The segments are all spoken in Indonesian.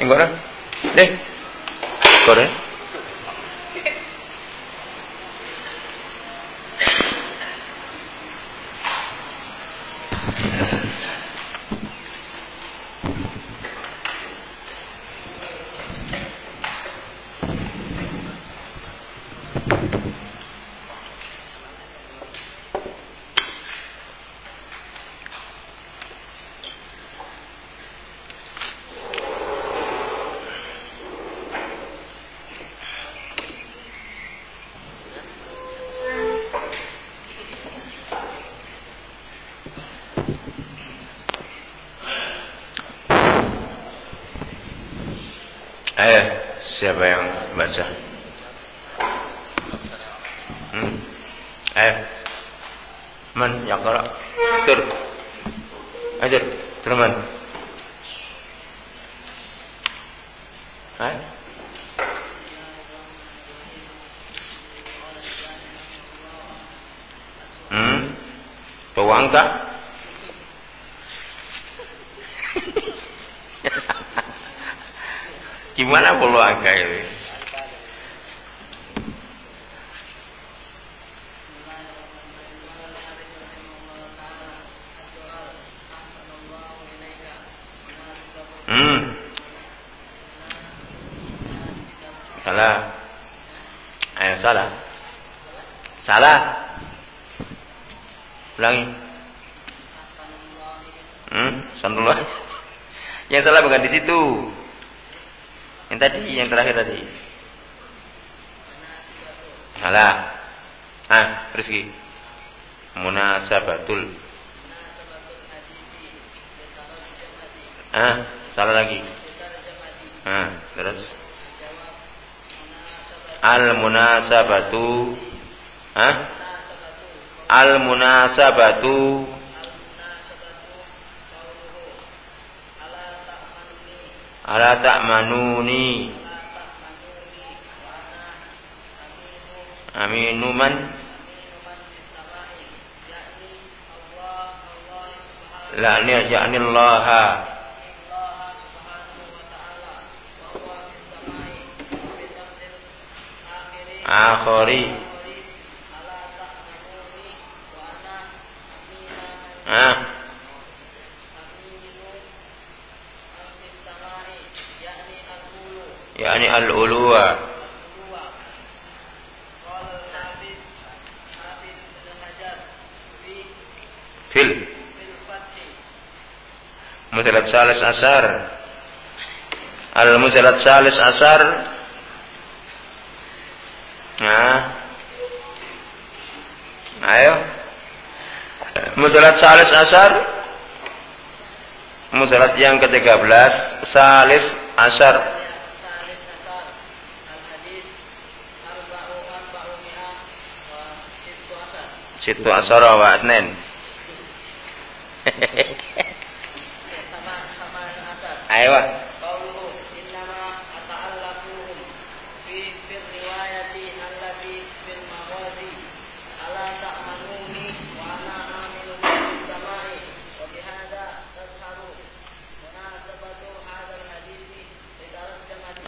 Enggak ora? Deh. Kore. Ayo, siapa yang baca? Hmm. Ayo. Man yaqra. Tur. Ajar, teman. Ayo. Hmm. Bawang tak? Gimana polo angka ini? Hmm. Salah. Ayo salah. Salah. Ulangi. Hmm, sanullah. Yang salah bukan di situ. Yang tadi, yang terakhir tadi. Salah. Ah, Rizki. Munasabatul. Ah, salah lagi. Ah, terus. Al munasabatu. Ah? Al munasabatu. Ala ta'manuni. Aminu man. La nirja'ni Allah Akhari Ah Yani al-uluwa. Fil. Mujalat salis asar. Al-mujalat salis asar. Nah. Ayo. Mujalat salis asar. Mujalat yang ke-13 Salif asar Situ asara wa asnen Ayo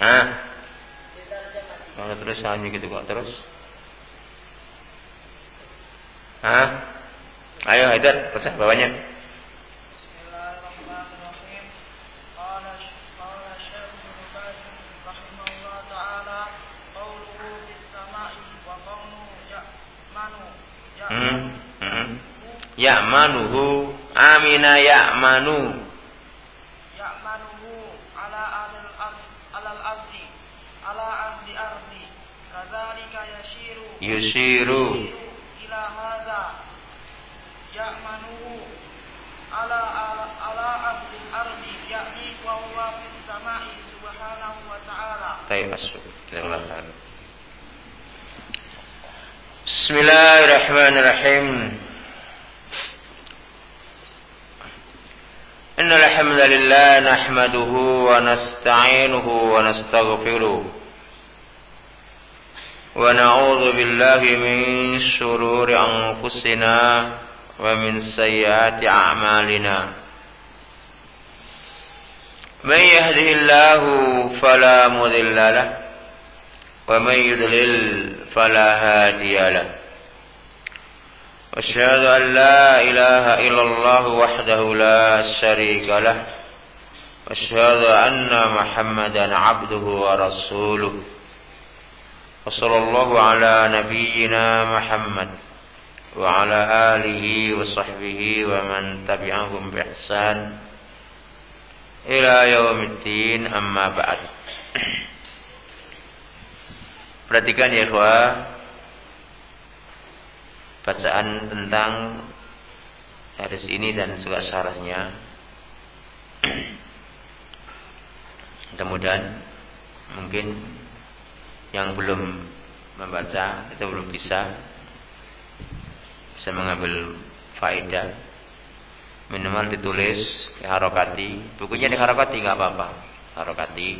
Ah. Kalau terus hanya gitu kok terus. Hah? Ayo Haidar, baca bawahnya. Hmm. Hmm. Ya'manuhu amina ya'manu. ya'manuhu ala alil ard alal ardi ala ahli ardi kadzalika yashiru Yusiru. Bismillahirrahmanirrahim. إن الحمد لله نحمده ونستعينه ونستغفره ونعوذ بالله من شرور أنفسنا ومن سيئات أعمالنا من يهده الله فلا مضل له ومن يضلل فلا هادي له واشهد أن لا إله إلا الله وحده لا شريك له. واشهد أن محمدا عبده ورسوله. وصلى الله على نبينا محمد وعلى آله وصحبه ومن تبعهم بإحسان ila yaumiddin amma ba'd. Perhatikan ya ikhwah bacaan tentang hadis ini dan juga syarahnya. Mudah-mudahan mungkin yang belum membaca itu belum bisa bisa mengambil faedah. Minimal ditulis harokati. Bukunya di harokati nggak apa-apa. Harokati.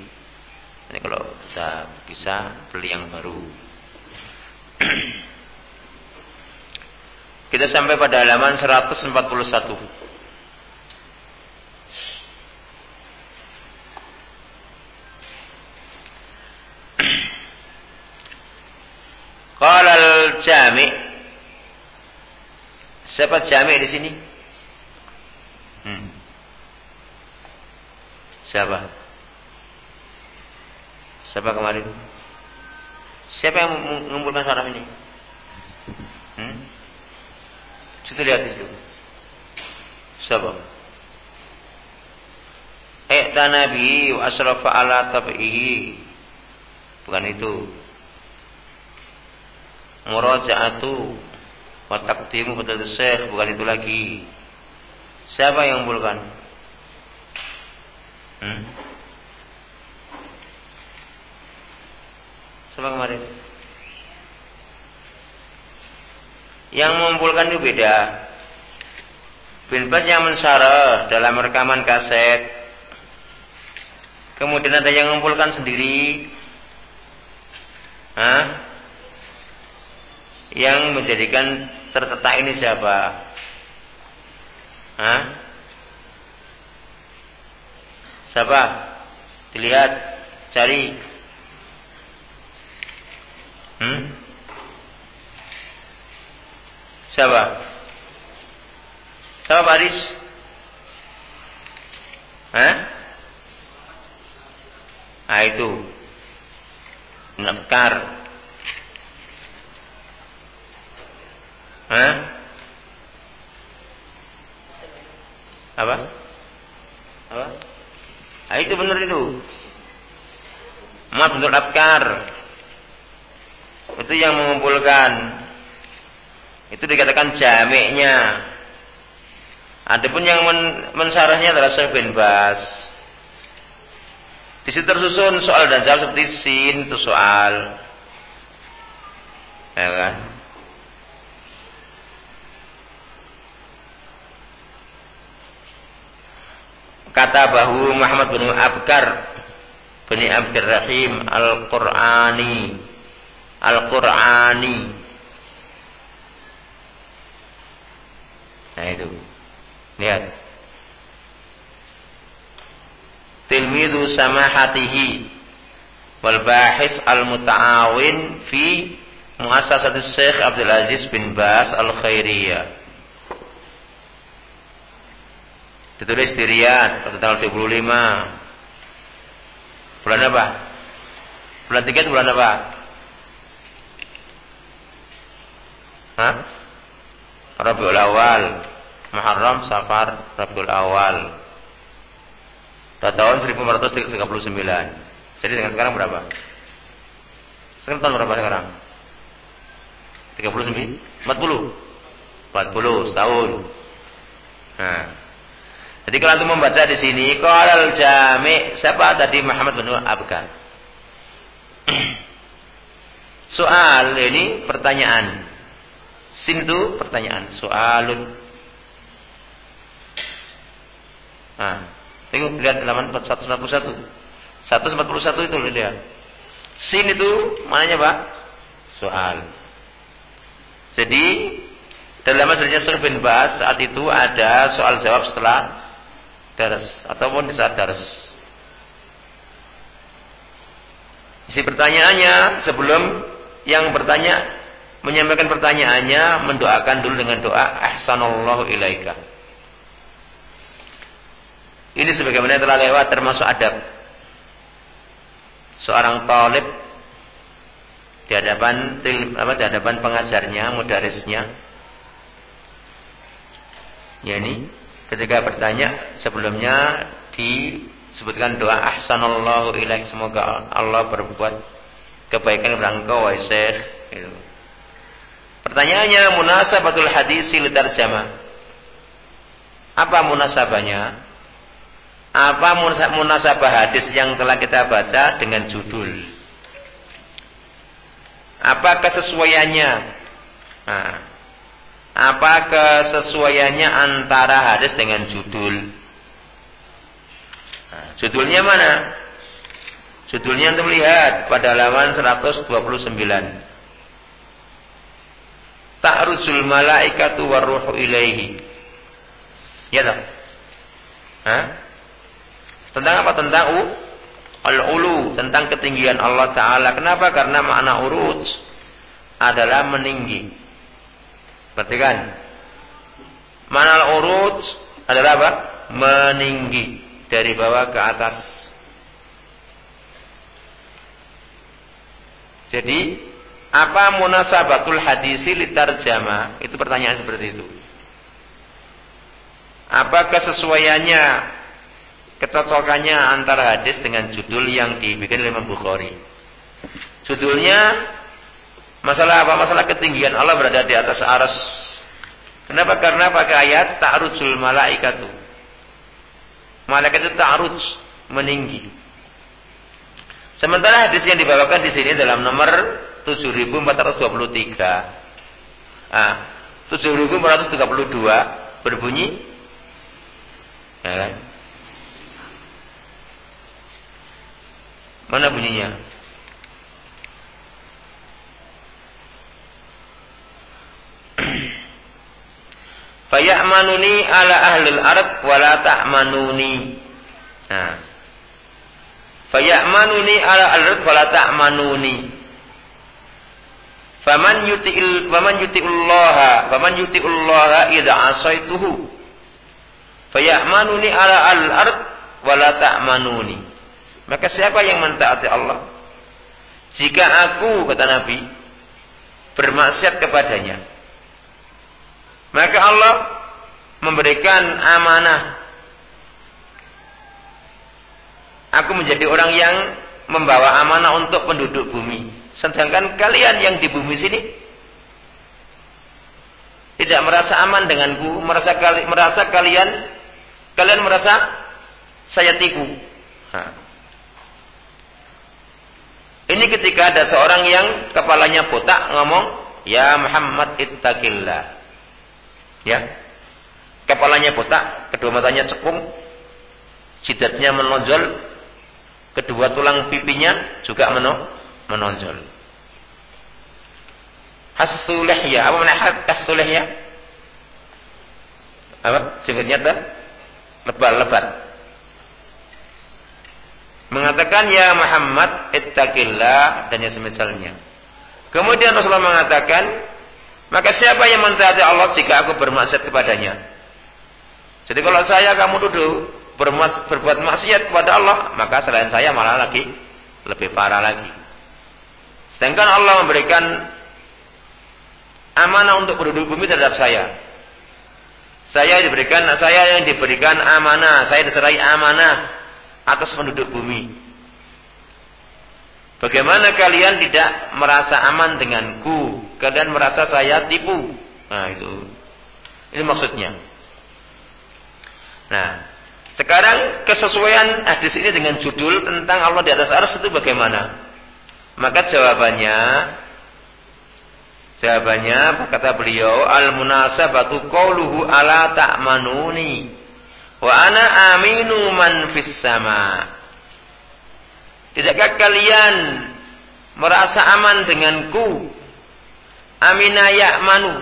Ini kalau sudah bisa beli yang baru kita sampai pada halaman 141 Qala al-jami' Siapa jami' di sini? Hmm. Siapa? Siapa kemarin? Siapa yang mengumpulkan saraf ini? Hmm? Situ lihat itu. Siapa? Ekta Nabi wa asrafa ala tabi'ihi. Bukan itu. Muraja'atu wa taqdimu pada syekh. Bukan itu lagi. Siapa yang mengumpulkan? Hmm? Siapa kemarin? Yang mengumpulkan itu beda. Bin Bas yang mensyarah dalam rekaman kaset. Kemudian ada yang mengumpulkan sendiri. Hah? Yang menjadikan tercetak ini siapa? Hah? Siapa? Dilihat, cari. Hmm? Siapa? Siapa Baris? Hah? Nah itu. Nakar. Hah? Apa? Apa? Nah, itu benar itu. Maaf bentuk afkar. Itu yang mengumpulkan. Itu dikatakan jamiknya. Adapun yang men mensarahnya adalah Syekh bin Bas. Di situ tersusun soal dan jawab seperti sin itu soal. Ya kan? kata bahu Muhammad bin Abkar bin Abdul Rahim Al-Qur'ani Al-Qur'ani Nah itu Lihat Tilmidu samahatihi Wal bahis al-muta'awin Fi Muasasat Syekh Abdul Aziz bin Bas Al-Khairiyah Ditulis di Riyadh pada tanggal 25. Bulan apa? Bulan 3 itu bulan apa? Hah? Rabiul Awal. Muharram, Safar, Rabiul Awal. Pada tahun 1539. Jadi dengan sekarang berapa? Sekarang tahun berapa sekarang? 39? 40? 40 setahun. Nah, jadi kalau antum membaca di sini qalal jami' siapa tadi Muhammad bin Abkar. Soal ini pertanyaan. Sin itu pertanyaan, soalun. Nah, tengok lihat halaman 141. 141 itu dia. Sin itu mananya, Pak? Soal. Jadi dalam majelisnya Syekh bin saat itu ada soal jawab setelah daras ataupun di saat daras. Isi pertanyaannya sebelum yang bertanya menyampaikan pertanyaannya mendoakan dulu dengan doa ahsanallahu ilaika. Ini sebagaimana telah lewat termasuk adab. Seorang talib di hadapan apa di hadapan pengajarnya, mudarisnya. Ya ini ketika bertanya sebelumnya disebutkan doa ahsanallahu ilaik semoga Allah berbuat kebaikan kepada engkau wahai gitu. Pertanyaannya munasabatul hadis litarjamah. Apa munasabahnya? Apa munasabah hadis yang telah kita baca dengan judul? Apa kesesuaiannya? Nah, apa kesesuaiannya antara hadis dengan judul? Nah, judulnya mana? Judulnya untuk melihat pada halaman 129. Ta'rujul malaikatu warruhu ilaihi. Ya tak? Hah? Tentang apa? Tentang u al-ulu, tentang ketinggian Allah taala. Kenapa? Karena makna urut adalah meninggi. Perhatikan. Makna al-urut adalah apa? Meninggi dari bawah ke atas. Jadi, apa munasabatul hadisi litarjama? Itu pertanyaan seperti itu. Apa kesesuaiannya, kecocokannya antara hadis dengan judul yang dibikin oleh Imam Bukhari? Judulnya masalah apa? Masalah ketinggian Allah berada di atas aras. Kenapa? Karena pakai ayat ta'rujul malaikatu. Malaikat itu ta'ruj, meninggi. Sementara hadis yang dibawakan di sini dalam nomor 7423. Ah, 7432 berbunyi ya kan? Mana bunyinya? Faya'manuni ala ahlil ard wa la ta'manuni. Nah. Faya'manuni ala ahlil ard wa la ta'manuni. Faman yuti'il faman yuti'ullaha faman yuti'ullaha idza asaituhu. Faya'manuni ala ahlil ard wa ta'manuni. Maka siapa yang mentaati Allah? Jika aku kata Nabi bermaksiat kepadanya, maka Allah memberikan amanah. Aku menjadi orang yang membawa amanah untuk penduduk bumi. Sedangkan kalian yang di bumi sini tidak merasa aman denganku, merasa kali, merasa kalian kalian merasa saya tipu. Ini ketika ada seorang yang kepalanya botak ngomong, "Ya Muhammad ittaqillah." Ya. Kepalanya botak, kedua matanya cekung, jidatnya menonjol, kedua tulang pipinya juga menonjol. Hasulih ya, apa mana hasulih ya? Apa? Jenggotnya tuh lebat-lebat. Mengatakan ya Muhammad ittaqillah dan yang semisalnya. Kemudian Rasulullah mengatakan maka siapa yang mentaati Allah jika aku bermaksiat kepadanya? Jadi kalau saya kamu duduk berbuat maksiat kepada Allah, maka selain saya malah lagi lebih parah lagi. Sedangkan Allah memberikan amanah untuk penduduk bumi terhadap saya. Saya diberikan, saya yang diberikan amanah, saya diserai amanah atas penduduk bumi. Bagaimana kalian tidak merasa aman denganku? Kalian merasa saya tipu. Nah, itu. Ini maksudnya. Nah, sekarang kesesuaian hadis ini dengan judul tentang Allah di atas aras itu bagaimana? Maka jawabannya Jawabannya kata beliau al munasabatu qauluhu ala ta'manuni. Wa ana aminu man fis sama. Tidakkah kalian merasa aman denganku? Amina ya'manu.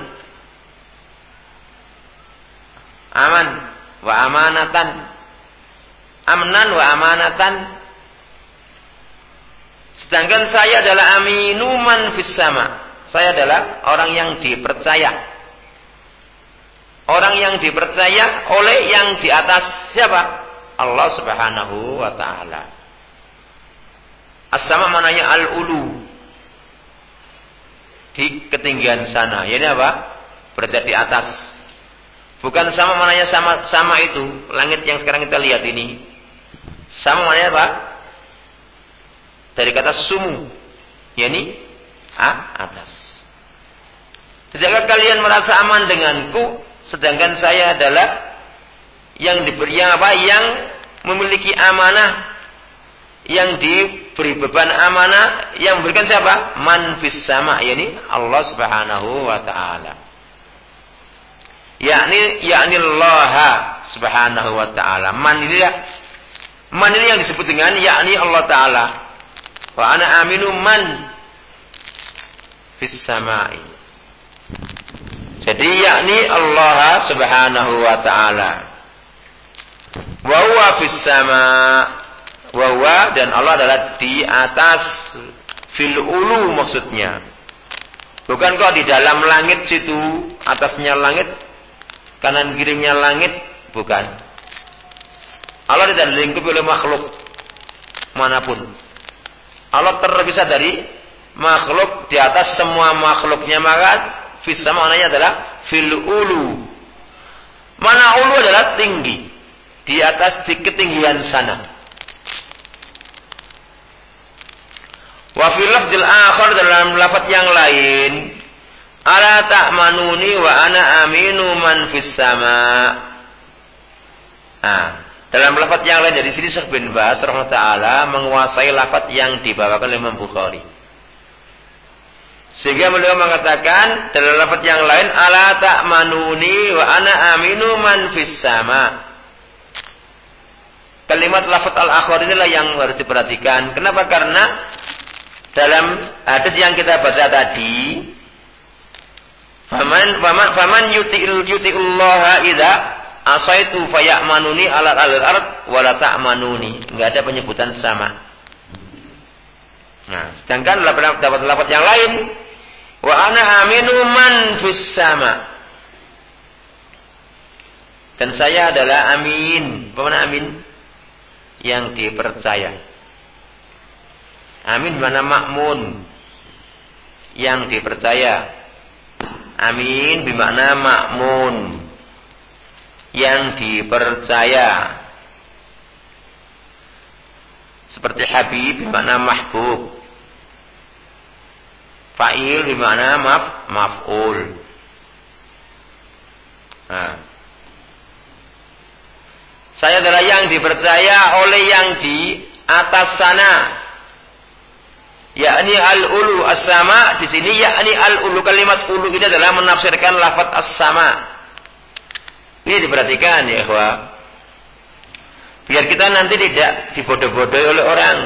Aman wa amanatan. Amnan wa amanatan Sedangkan saya adalah aminuman fis sama. Saya adalah orang yang dipercaya. Orang yang dipercaya oleh yang di atas siapa? Allah Subhanahu wa taala. As-sama mananya al-ulu. Di ketinggian sana. Ini apa? Berada di atas. Bukan sama mananya sama sama itu, langit yang sekarang kita lihat ini. Sama mananya apa? Dari kata sumu. Yani ah, atas. Tidakkah kalian merasa aman denganku sedangkan saya adalah yang diberi yang apa? Yang memiliki amanah yang diberi beban amanah yang memberikan siapa? Man fis sama yakni Allah Subhanahu wa taala. Yakni yakni Allah Subhanahu wa taala. Man ini man ini yang disebut dengan yakni Allah taala. Wa ana aminu man fis sama'i. Jadi yakni Allah Subhanahu wa taala. Wa huwa fis sama wa huwa dan Allah adalah di atas fil ulu maksudnya. Bukan kok di dalam langit situ, atasnya langit, kanan kirinya langit, bukan. Allah tidak dilingkupi oleh makhluk mana pun. Allah terpisah dari makhluk di atas semua makhluknya maka Fis sama maknanya adalah fil ulu. Mana ulu adalah tinggi. Di atas di ketinggian sana. Wa fil lafzil akhar dalam lafaz yang lain. Ala ta'manuni wa ana aminu man fis sama. Nah, dalam lafaz yang lain dari sini Syekh bin Bas rahimahullah menguasai lafaz yang dibawakan oleh Imam Bukhari. Sehingga beliau mengatakan dalam lafaz yang lain ala ta'manuni wa ana aminu man fis sama. Kalimat lafaz al-akhir inilah yang harus diperhatikan. Kenapa? Karena dalam hadis yang kita baca tadi faman faman faman yuti'il yuti'ullaha idza asaitu faya'manuni ala al-ard wa la ta'manuni. Enggak ada penyebutan sama. Nah, sedangkan dapat lafaz yang lain Wa ana aminu man fis sama. Dan saya adalah amin. Bagaimana amin? Yang dipercaya. Amin mana makmun. Yang dipercaya. Amin bermakna makmun. Yang dipercaya. Seperti Habib bermakna mahbub. Fa'il di mana maf maf'ul. Nah. Saya adalah yang dipercaya oleh yang di atas sana. Yakni al-ulu as-sama di sini yakni al-ulu kalimat ulu ini adalah menafsirkan lafaz as-sama. Ini diperhatikan ya, ikhwah. Biar kita nanti tidak dibodoh-bodohi oleh orang.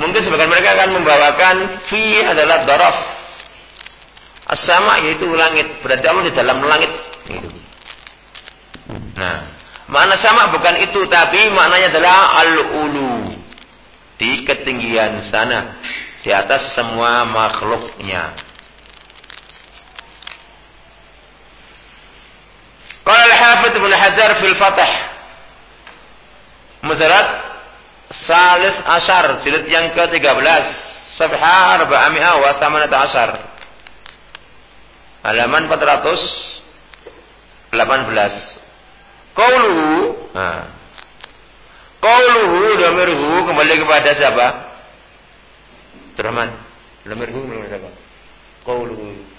Mungkin sebagian mereka akan membawakan fi adalah daraf. As-sama yaitu langit. Berarti Allah di dalam langit. Gitu. Nah, makna sama bukan itu tapi maknanya adalah al-ulu. Di ketinggian sana, di atas semua makhluknya. Qala al-Hafidz Ibnu Hajar fil Fath. Muzarat Salis Ashar, jilid yang ke-13, Safha Arba'ami'a wa Thamanata Ashar. Halaman 418. Qauluhu, nah. Qauluhu damirhu kembali kepada siapa? Abdurrahman. Damirhu kembali siapa? Qauluhu.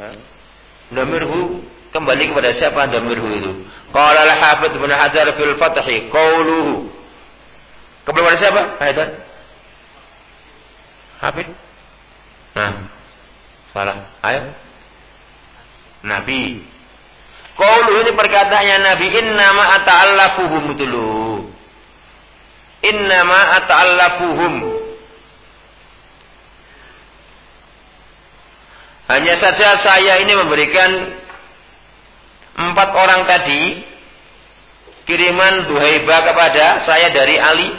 Hah? Damirhu kembali kepada siapa damirhu itu? Qala al-Hafidz Ibnu Hajar fil Fathi qauluhu. Kembali kepada siapa? Haidan. Hafidz. Nah. Salah. Ayo. Nabi. Qauluhu ini perkataannya Nabi innama ata'allafuhum dulu. Innama ata'allafuhum. Hanya saja saya ini memberikan empat orang tadi kiriman Duhaiba kepada saya dari Ali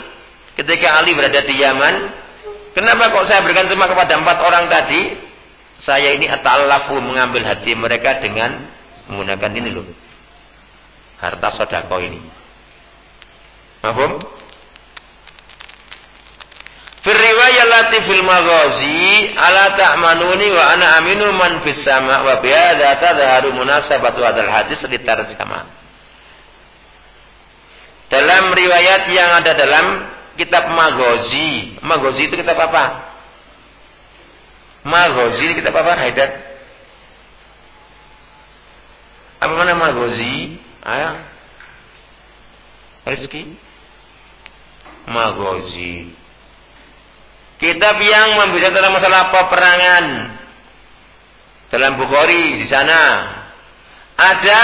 ketika Ali berada di Yaman. Kenapa kok saya berikan cuma kepada empat orang tadi? Saya ini ata'allafu mengambil hati mereka dengan menggunakan ini loh. Harta sodako ini. Mahfum? Fir riwayat lati fil maghazi ala ta'manuni wa ana aminu man fis sama wa bi hadza tadharu munasabatu hadzal hadis litarjama. Dalam riwayat yang ada dalam kitab Maghazi. Maghazi itu kitab apa? Maghazi kitab apa, Haidar? Apa mana Maghazi? Ayo. Rizki? Maghazi. Kitab yang membicarakan tentang masalah peperangan. Dalam Bukhari di sana ada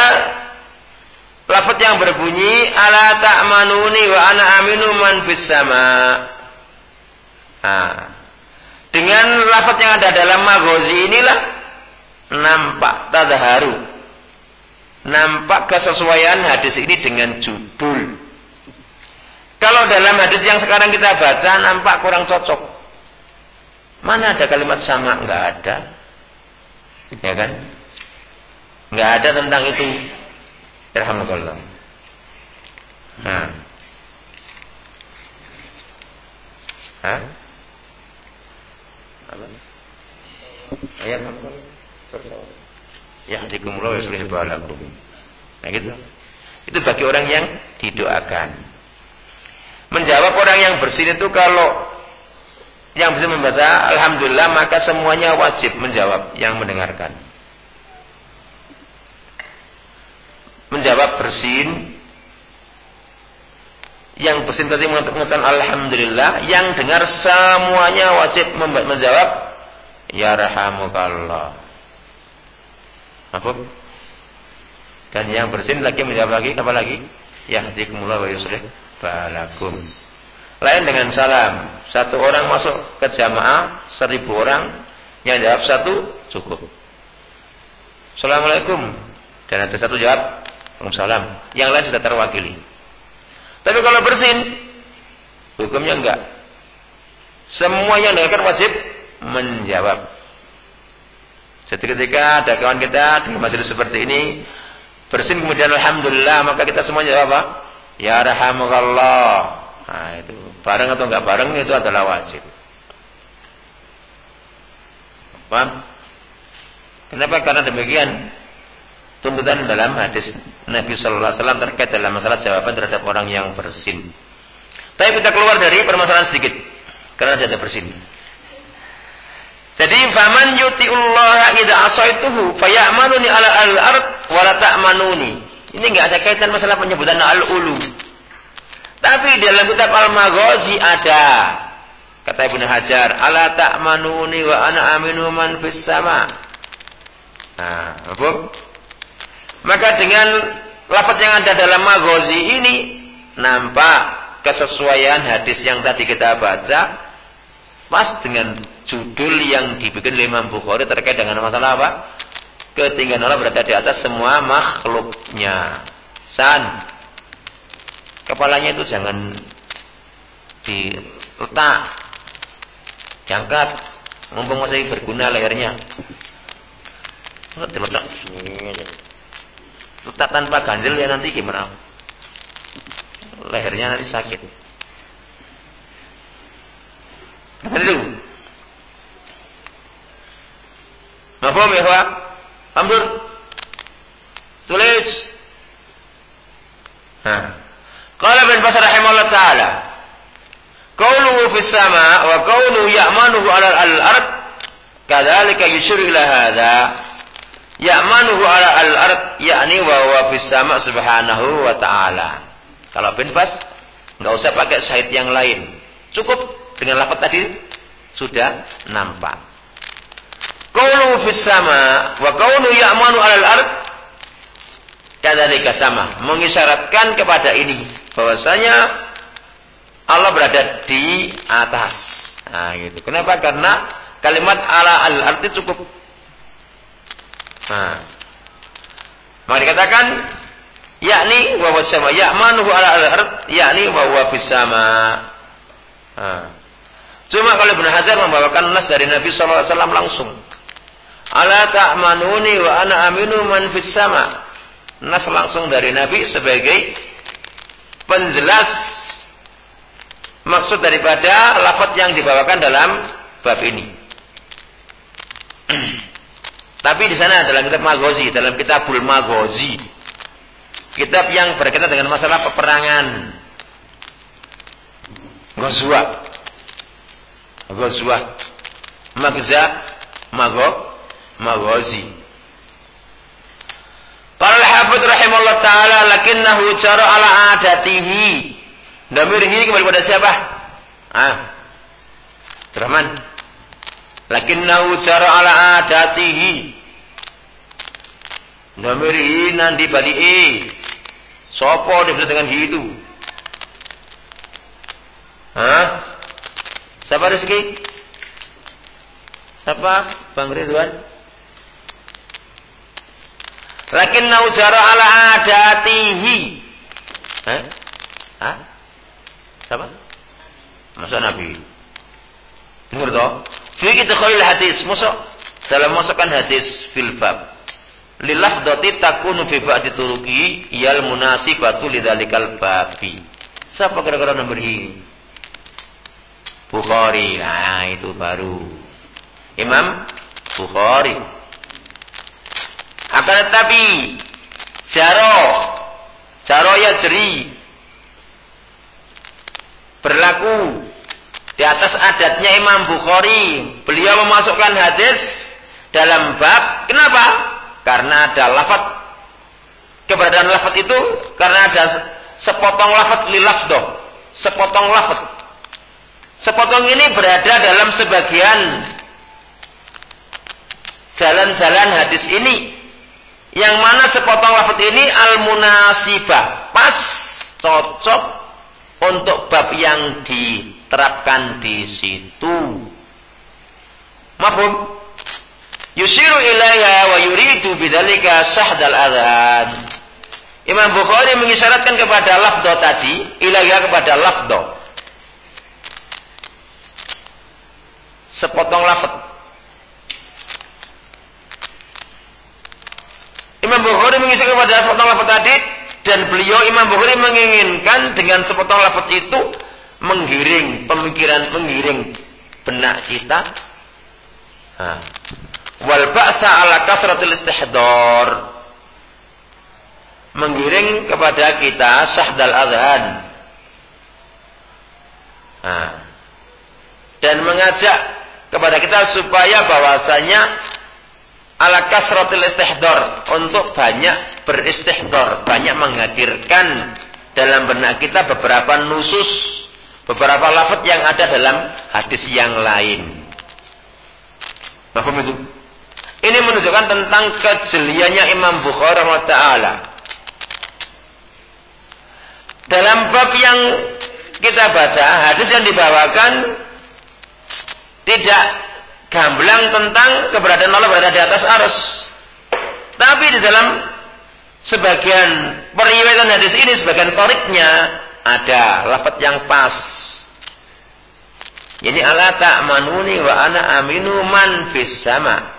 lafaz yang berbunyi ala ta'manuni wa ana aminu man fis sama. Nah, dengan lafaz yang ada dalam Maghazi inilah nampak tadharu. Nampak kesesuaian hadis ini dengan judul. Kalau dalam hadis yang sekarang kita baca nampak kurang cocok. Mana ada kalimat sama? Enggak ada. Ya kan? Enggak ada tentang itu. Alhamdulillah. Nah. Hah? Apa? Ayat Ya dikumullah wa sulih balakum. Nah gitu. Itu bagi orang yang didoakan. Menjawab orang yang bersih itu kalau yang bisa membaca Alhamdulillah maka semuanya wajib menjawab yang mendengarkan. Menjawab bersin. Yang bersin tadi mengatakan Alhamdulillah. Yang dengar semuanya wajib menjawab Ya rahamukallah. Apa? Dan yang bersin lagi menjawab lagi apa lagi? Yahdikumullah wa yuslih balakum. Lain dengan salam. Satu orang masuk ke jamaah, seribu orang, yang jawab satu, cukup. Assalamualaikum. Dan ada satu jawab, Waalaikumsalam. Yang lain sudah terwakili. Tapi kalau bersin, hukumnya enggak. Semua yang dengarkan wajib menjawab. Jadi ketika ada kawan kita dengan majelis seperti ini, bersin kemudian Alhamdulillah, maka kita semua jawab apa? Ya rahamukallah. Nah itu bareng atau enggak bareng itu adalah wajib. Paham? Kenapa? Karena demikian tuntutan dalam hadis Nabi Sallallahu Alaihi Wasallam terkait dalam masalah jawaban terhadap orang yang bersin. Tapi kita keluar dari permasalahan sedikit karena dia ada bersin. Jadi faman yuti'ullah idza asaituhu fayamanuni ala al-ard wa la ta'manuni. Ini enggak ada kaitan masalah penyebutan al-ulu. Tapi dalam kitab Al-Maghazi ada kata Ibnu Hajar, "Ala ta'manuni wa ana aminu man fis sama." Nah, apa? Maka dengan lafaz yang ada dalam Maghazi ini nampak kesesuaian hadis yang tadi kita baca pas dengan judul yang dibikin oleh Imam Bukhari terkait dengan masalah apa? Ketinggian Allah berada di atas semua makhluknya. San, Kepalanya itu jangan diletak. Diangkat. Mumpung masih berguna lehernya. Diletak. Letak tanpa ganjil ya nanti gimana? Lehernya nanti sakit. Itu. Mahfum ya, Pak? Tulis. Nah. Qala bin Basar rahimahullah taala. Qawluhu fis sama wa qawluhu ya'manuhu 'ala al-ard kadzalika yushiru ila hadza. Ya'manuhu 'ala al-ard yakni wa huwa fis sama subhanahu wa ta'ala. Kalau bin Bas enggak usah pakai syahid yang lain. Cukup dengan lafaz tadi sudah nampak. Qawluhu fis sama wa qawluhu ya'manu 'ala al-ard kadzalika sama mengisyaratkan kepada ini bahwasanya Allah berada di atas. Nah, gitu. Kenapa? Karena kalimat ala al arti cukup. Nah, Maka dikatakan yakni wa huwa sama ya'manuhu ala al-ard yakni wa huwa sama. Cuma kalau Ibnu Hajar membawakan nas dari Nabi SAW langsung. Ala ta'manuni wa ana aminu man fis sama. Nas langsung dari Nabi sebagai penjelas maksud daripada lafaz yang dibawakan dalam bab ini. Tapi di sana dalam kitab Maghazi, dalam kitabul Maghazi. Kitab yang berkaitan dengan masalah peperangan. Ghazwa. Ghazwa. Magza, Maghazi. Qala al-Hafidz rahimahullah taala lakinnahu cara ala adatihi. Damir ini kembali pada siapa? Ah. Rahman. Lakinnahu cara ala adatihi. Damir ini nanti balik e. Sopo disebut dengan itu? Hah? Siapa rezeki? Siapa? Bang Ridwan? Lakin naujara ala adatihi. Hah? Hah? Siapa? Masa Nabi. Dengar toh? Fi idkhalil hadis, masuk dalam masukkan hadis fil bab. Lilafdati takunu fi ba'di turuki yal munasibatu lidzalikal babi. Siapa kira-kira nomor ini? Bukhari. Nah, itu baru. Imam Bukhari. Akan tetapi jaro jaro ya jeri berlaku di atas adatnya Imam Bukhari. Beliau memasukkan hadis dalam bab. Kenapa? Karena ada lafat keberadaan lafat itu karena ada sepotong lafat lilafdoh. Sepotong lafat Sepotong ini berada dalam sebagian jalan-jalan hadis ini. Yang mana sepotong lafaz ini al-munasibah. Pas, cocok untuk bab yang diterapkan di situ. Mafhum? Yusiru ilaiha wa yuridu bidalika sahdal adhan. Imam Bukhari mengisyaratkan kepada lafdo tadi, ilaiha kepada lafdo. sepotong lafaz. Imam Bukhari mengisi kepada sepotong lafaz tadi dan beliau Imam Bukhari menginginkan dengan sepotong lafaz itu menggiring pemikiran menggiring benak kita. Wal ba'sa ala kasratil istihdar. Menggiring kepada kita sahdal adhan. Dan mengajak kepada kita supaya bahwasanya ala kasratil istihdar untuk banyak beristihdar, banyak menghadirkan dalam benak kita beberapa nusus, beberapa lafaz yang ada dalam hadis yang lain. Paham itu? Ini menunjukkan tentang kejeliannya Imam Bukhari taala. Dalam bab yang kita baca, hadis yang dibawakan tidak gamblang tentang keberadaan Allah berada di atas arus. Tapi di dalam sebagian periwayatan hadis ini, sebagian koriknya ada lafaz yang pas. Jadi ala ta'manuni wa ana aminu man fis sama.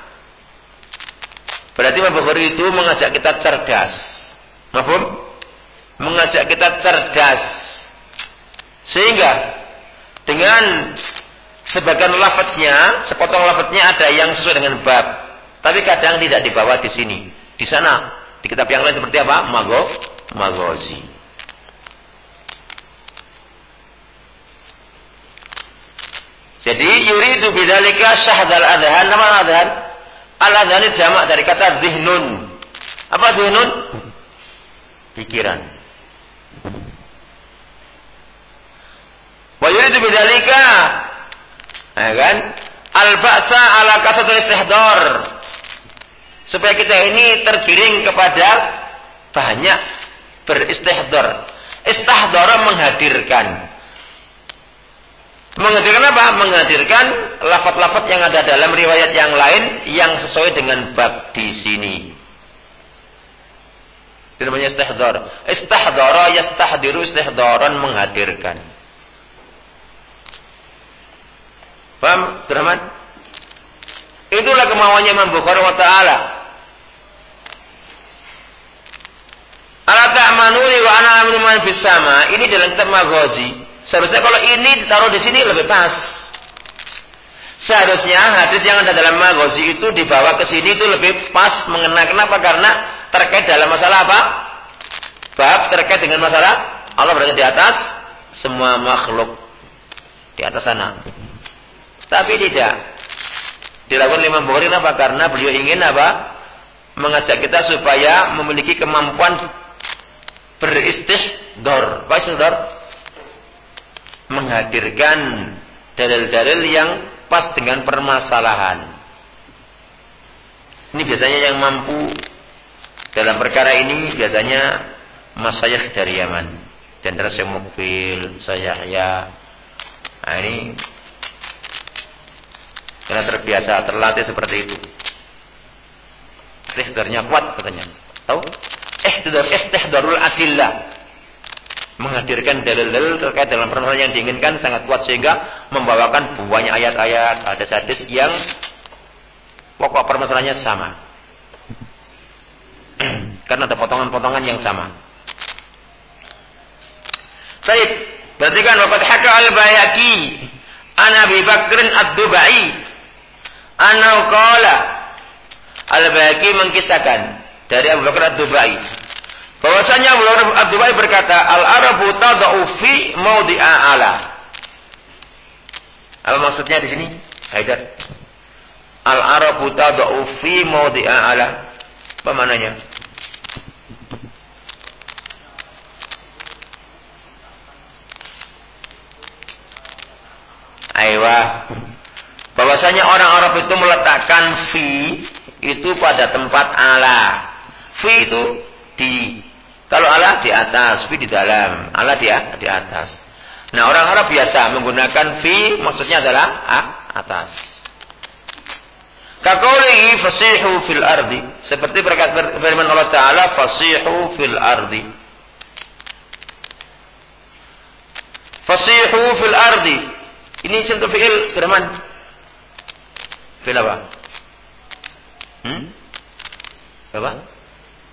Berarti Imam Bukhari itu mengajak kita cerdas. Mahfum? Mengajak kita cerdas. Sehingga dengan Sebagian lafadznya, sepotong lafadznya ada yang sesuai dengan bab. Tapi kadang tidak dibawa di sini. Di sana, di kitab yang lain seperti apa? Mago, magozi. Jadi yuridu bidzalika syahdal adhan. Nama adhan? Al adhan itu jamak dari kata zihnun. Apa zihnun? Pikiran. Wa yuridu bidzalika Ya kan? Al-ba'sa ala kasatul istihdar. Supaya kita ini tergiring kepada banyak beristihdar. Istihdara menghadirkan. Menghadirkan apa? Menghadirkan lafat-lafat yang ada dalam riwayat yang lain yang sesuai dengan bab di sini. Itu namanya istihdar. Istihdara yastahdiru istihdaran menghadirkan. Paham, Abdurrahman? Itulah kemauannya Imam Bukhari wa ta'ala. Ala ta'manuni wa ana aminu man sama. Ini dalam kitab Maghazi. Seharusnya kalau ini ditaruh di sini lebih pas. Seharusnya hadis yang ada dalam Maghazi itu dibawa ke sini itu lebih pas mengena. Kenapa? Karena terkait dalam masalah apa? Bab terkait dengan masalah Allah berada di atas semua makhluk di atas sana. Tapi tidak. Dilakukan lima Bukhari apa? Karena beliau ingin apa? Mengajak kita supaya memiliki kemampuan beristihdor. Apa istihdor? Menghadirkan dalil-dalil yang pas dengan permasalahan. Ini biasanya yang mampu dalam perkara ini biasanya masayah dari Yaman. Dan terus yang saya ya. Nah ini karena terbiasa terlatih seperti itu. Istihdarnya kuat katanya. Tahu? Ihtidar istihdarul adillah. Menghadirkan dalil-dalil terkait dalam permasalahan yang diinginkan sangat kuat sehingga membawakan banyak ayat-ayat, ada hadis yang pokok permasalahannya sama. Karena ada potongan-potongan yang sama. Baik, berarti kan waqad haka al-Bayhaqi an Abi Bakr ad-Dubai annahu qala Al-Bayhaqi mengkisahkan dari Abu Bakar ad-Dubai bahwasanya Abu Bakar ad-Dubai berkata al-arabu tad'u fi mawdi'a ala. Apa maksudnya di sini? Haidar. Al-arabu tad'u fi mawdi'a ala. Apa maknanya? Aywa. Bahwasanya orang Arab itu meletakkan fi itu pada tempat ala. Fi itu di kalau ala di atas, fi di dalam, ala di di atas. Nah, orang Arab biasa menggunakan fi maksudnya adalah a, atas. Kakaulihi fasihu fil ardi. Seperti berkat firman Allah Ta'ala fasihu fil ardi. Fasihu fil ardi. Ini isim fi'il firman. Fi'il apa? Hmm? Apa?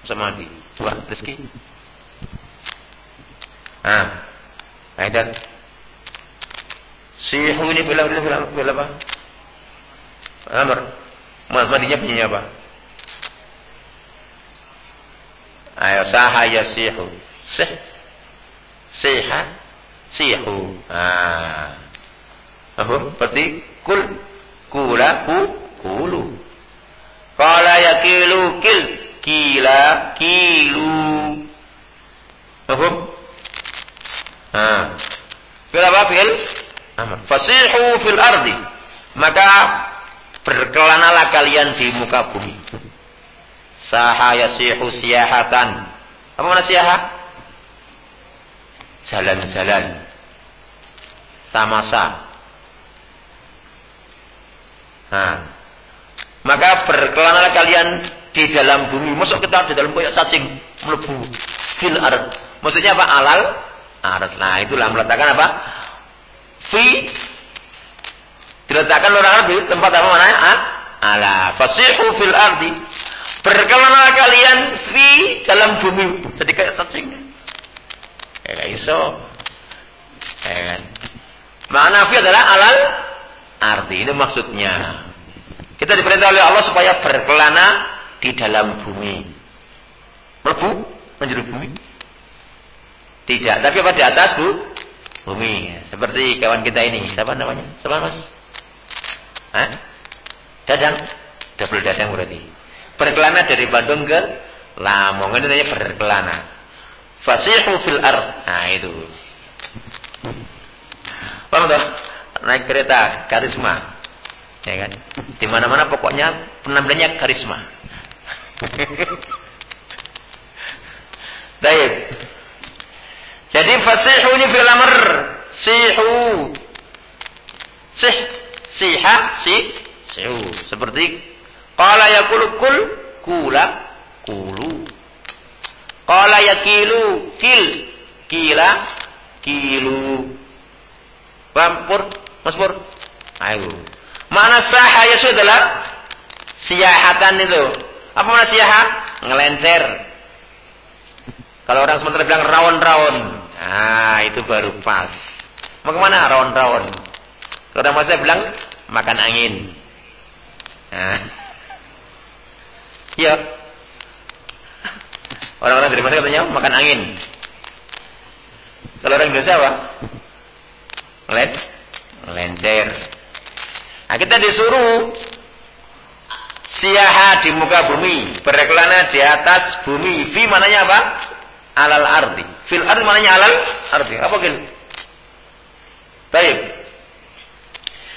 Sama di. Dua, rezeki. Ah. Aidan. Sihu ini fi'il apa? Fi'il apa? Amr. Madinya punya apa? Ayo saha yasihu. Sih. Siha. Sihu. Ah. Apa? Berarti kul kula ku kulu. Qala yakilu kil kila kilu. Apa? Ha. Fil apa fil? Fasihu fil ardi. Maka berkelanalah kalian di muka bumi. Saha yasihu siyahatan. Apa mana siyahah? Jalan-jalan. Tamasa. Nah, maka berkelana kalian di dalam bumi. Masuk kita di dalam koyak cacing melebu fil ard. Maksudnya apa? Alal ard. Nah, itulah meletakkan apa? Fi diletakkan orang Arab di tempat apa mana? Ah? Ala fasihu fil ardi. Berkelana kalian fi dalam bumi. Jadi kayak cacing. Kayak iso. kan? Mana fi adalah alal arti. Itu maksudnya. Kita diperintah oleh Allah supaya berkelana di dalam bumi. Melebu menjadi bumi? Tidak, tapi apa di atas bu? Bumi. Seperti kawan kita ini. Siapa namanya? Siapa mas? Hah? Dadang. Double dadang berarti. Berkelana dari Bandung ke Lamongan itu namanya berkelana. Fasihu fil ard. Nah itu. Paham tak? Naik kereta karisma ya kan di mana mana pokoknya penampilannya karisma Baik. Jadi fasihu ini fil amr. Sihu. Sih. Siha. Si. Sihu. Seperti. Qala yakulu kul. Kula. Kulu. Qala yakilu kil kila kilu. Paham? Mas? Ayo. Mana saha ya adalah siahatan itu. Apa mana siahat? Ngelencer. Kalau orang sementara bilang rawon-rawon. Ah, itu baru pas. Mau ke mana? Rawon-rawon. Kalau orang masa bilang makan angin. Nah. Ya. Orang-orang dari masa katanya makan angin. Kalau orang Indonesia apa? Ngelen, ngelencer. Nah, kita disuruh siaha di muka bumi, berkelana di atas bumi. Fi mananya apa? Alal ardi. Fil ardi mananya alal ardi. Apa gil? Baik.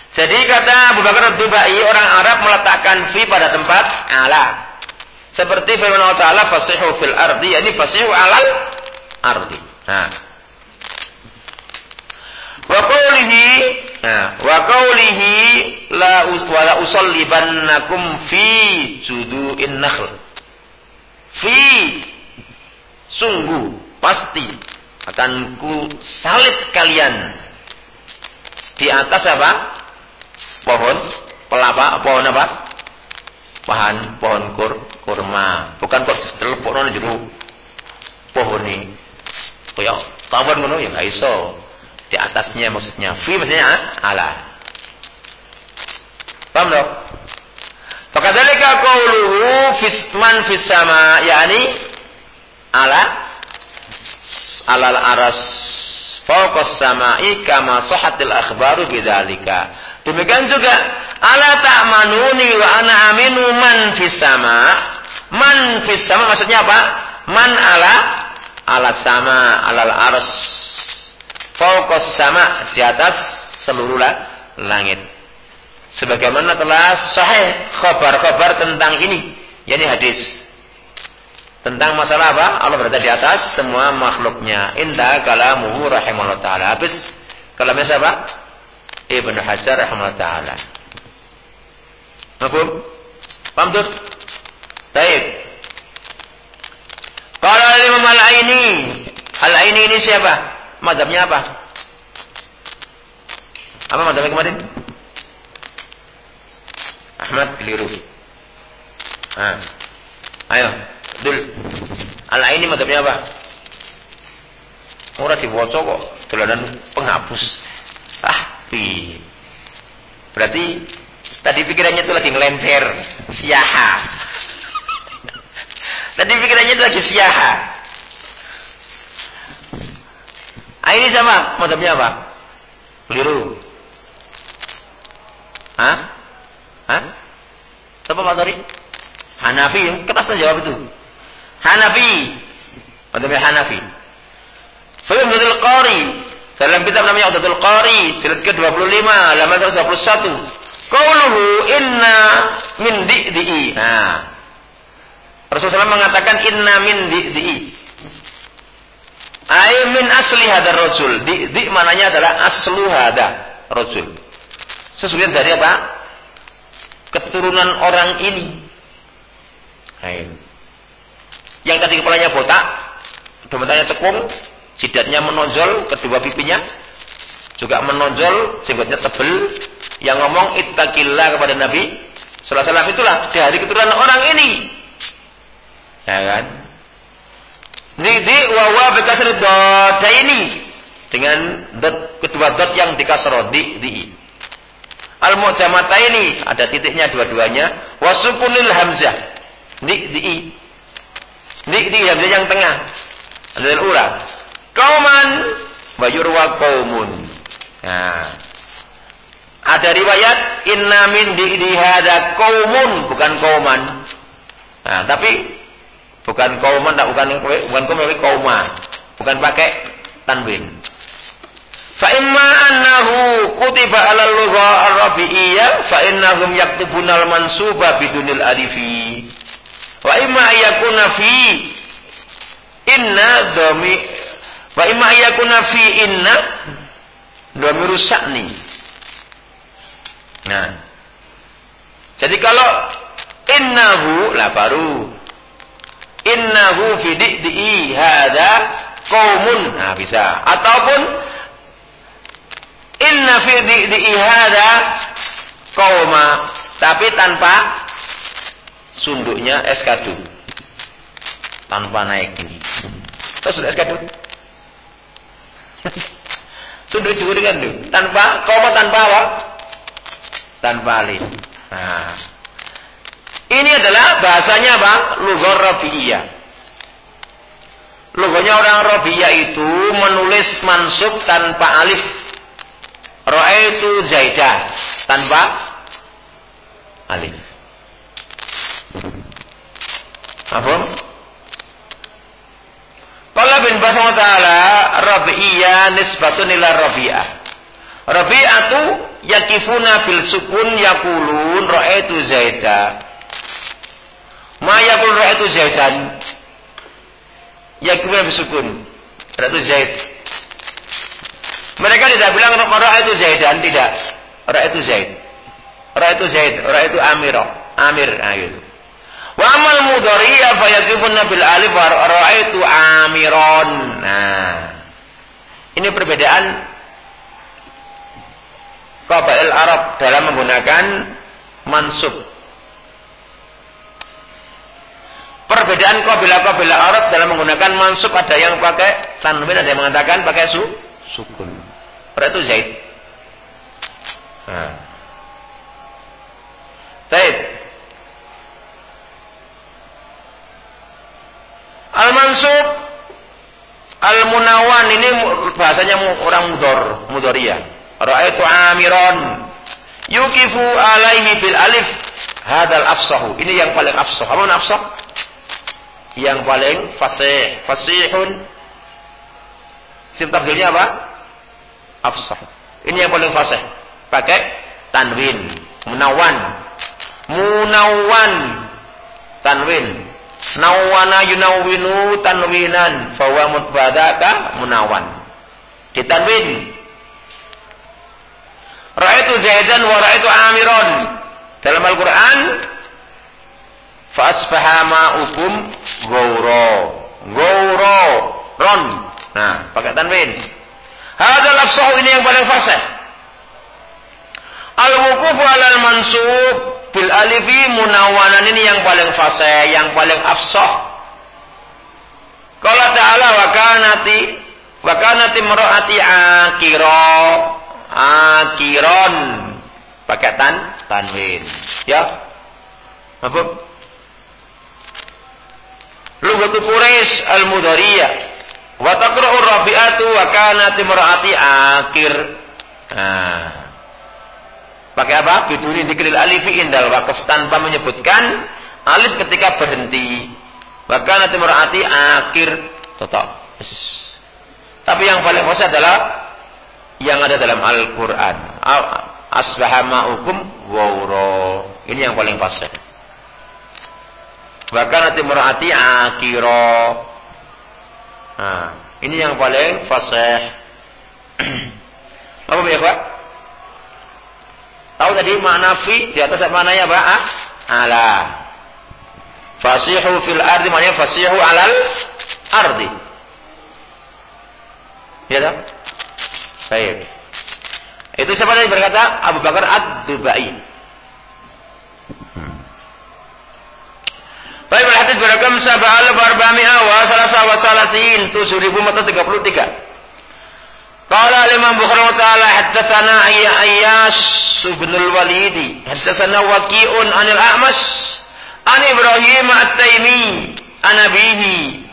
Jadi kata Abu Bakar Dubai orang Arab meletakkan fi pada tempat ala. Seperti firman Allah Ta'ala fasihu fil ardi, yani fasihu alal ardi. Nah. Wa qawlihi Nah, wa qawlihi la us wa la usallibannakum fi judu'in nakhl. Fi sungguh pasti akan ku salib kalian di atas apa? Pohon pelapa, pohon apa? Pohon pohon kur, kurma. Bukan kok telepon jero pohon ini. Kaya tawon ngono ya gak iso di atasnya maksudnya. Fi maksudnya ala. Paham dong? Fakadzalika qawluhu fis man fis sama yakni ala alal aras fawqas sama'i kama sahhatil akhbaru bidzalika. Demikian juga ala ta'manuni wa ana aminu man fis sama man fis sama maksudnya apa? Man ala ala sama alal aras Fauqas sama di atas seluruh langit. Sebagaimana telah sahih khabar-khabar tentang ini, yakni hadis. Tentang masalah apa? Allah berada di atas semua makhluknya. Indah kalamuhu rahimahullah ta'ala. Habis kalamnya siapa? Ibnu Hajar rahimahullah ta'ala. Mafhum? Paham tuh? Baik. Kalau Imam Al-Aini, Al-Aini ini siapa? Madhabnya apa? Apa madhabnya kemarin? Ahmad keliru. Ah. Ayo, dul. Al ini madhabnya apa? Ora diwoco kok, dolanan penghapus. Ah, pi. Berarti tadi pikirannya itu lagi ngelencer, siaha. Tadi pikirannya itu lagi siaha. Ah, ini sama madhabnya apa? Keliru. Hah? Hah? Siapa Pak Tori? Hanafi. Keras jawab itu. Hanafi. Madhabnya Hanafi. Fahim Udhul Qari. Dalam kitab namanya Udhul Qari. Jilid ke-25. Halaman 121. Qauluhu inna min di'i. Nah. Rasulullah mengatakan inna min di'i. Ai asli hadar rojul. Di, di mananya adalah aslu hadar rojul. Sesungguhnya dari apa? Keturunan orang ini. Yang tadi kepalanya botak, matanya cekung, jidatnya menonjol, kedua pipinya juga menonjol, jenggotnya tebel. Yang ngomong ittaqillah kepada Nabi sallallahu alaihi itulah dari keturunan orang ini. Ya kan? Di wawa bekasri dota ini dengan dot kedua dot yang dikasroh di di. Al mujamata ini ada titiknya dua-duanya. Wasukunil hamzah. Di di. Di di hamzah yang tengah. Adalah ura kauman wa kaumun. Nah. Ada riwayat inna min di di hada kaumun. Bukan kauman. Nah tapi Bukan kauman, tak bukan bukan kauman, tapi kauma. Bukan pakai tanwin. Fa imma annahu kutiba 'ala al-lugha ar-rabi'iyyah fa innahum yaktubuna al-mansuba bidunil alifi. Wa imma yakuna fi inna dhami wa imma yakuna fi inna dhamiru sa'ni. Nah. Jadi kalau innahu lah baru innahu fi di'i hada qaumun. Nah, bisa. Ataupun inna fi di'i hada qauma tapi tanpa sunduknya eskadu. Tanpa naik ini. Terus sudah eskadu. Sunduk juga dengan. Tanpa qauma tanpa apa? Tanpa alif. Nah. Ini adalah bahasanya apa? Lughor Rabi'iyah. Lughornya orang Rabi'iyah itu menulis mansub tanpa alif. itu Zaidah tanpa alif. Apa? Qala bin Basma ta'ala Rabi'iyah nisbatun ila Rabi'ah. Rabi'atu yakifuna bil sukun yakulun ra'aitu Zaidah. Ma yakul ra'aitu Zaidan. Yakifuna bil sukun. Ra'aitu Zaid. Mereka tidak bilang ra'aitu Zaidan, tidak. Ra'aitu Zaid. Ra'aitu Zaid, ra'aitu Amir. Amir, nah gitu. Wa amal mudhariya fayakifuna bil alif wa ra'aitu amiron. Nah. Ini perbedaan Qabail Arab dalam menggunakan mansub. Perbedaan kabilah-kabilah Arab dalam menggunakan mansub ada yang pakai tanwin, ada yang mengatakan pakai su sukun. Berarti Zaid. Nah. Zaid. Al-mansub Al-munawan ini bahasanya orang mudor, mudoria. Ra'aitu amiron yukifu alaihi bil alif hadal afsahu. Ini yang paling afsah. Apa afsah? Yang paling fasih. Fasihun. Sim tabdilnya apa? Afsah. Ini yang paling fasih. Pakai tanwin. Munawan. Munawan. Tanwin. Nawana yunawwinu tanwinan. Fawa mutbadaka munawan. Ditanwin. Ra'aitu Zaidan wa ra'aitu Amiron. Dalam Al-Qur'an Fasbaha ma'ukum ghauro. Ghauro. Ron. Nah, pakai tanwin. Hadal afsah ini yang paling fasih. Al-wuqufu 'alal mansub bil alifi munawanan ini yang paling fasih, yang paling afsah. Qala ta'ala wa kanati wa kanati mar'ati akira akiron pakai tan tanwin ya apa lugatu Quraisy al-mudariyah. Wa taqra'u rabi'atu wa kanat imra'ati akir nah. Pakai apa? Biduni dikril alifi indal waqf tanpa menyebutkan alif ketika berhenti. Wa kanat imra'ati akir tetap tapi yang paling fasih adalah yang ada dalam Al-Quran. Asbaha ma'ukum wawro. Ini yang paling fasih. Bahkan nanti merhati akiro. Nah, ini yang paling fasih. Apa ya Pak? Tahu tadi makna fi di atas maknanya apa? Ah? Ala. Fasihu fil ardi maknanya fasihu alal ardi. Ya tak? Baik. Itu siapa yang berkata? Abu Bakar Ad-Dubai. Baik, hadis berakam sab'al barbami'a wa salasa wa salasin. Itu 1433. Qala Imam Bukhari wa ta'ala haddatsana Ayyas bin al-Walidi haddatsana Waqi'un 'anil A'mas an Ibrahim at-Taimi an abihi